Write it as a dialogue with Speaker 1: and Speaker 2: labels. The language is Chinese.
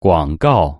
Speaker 1: 广告。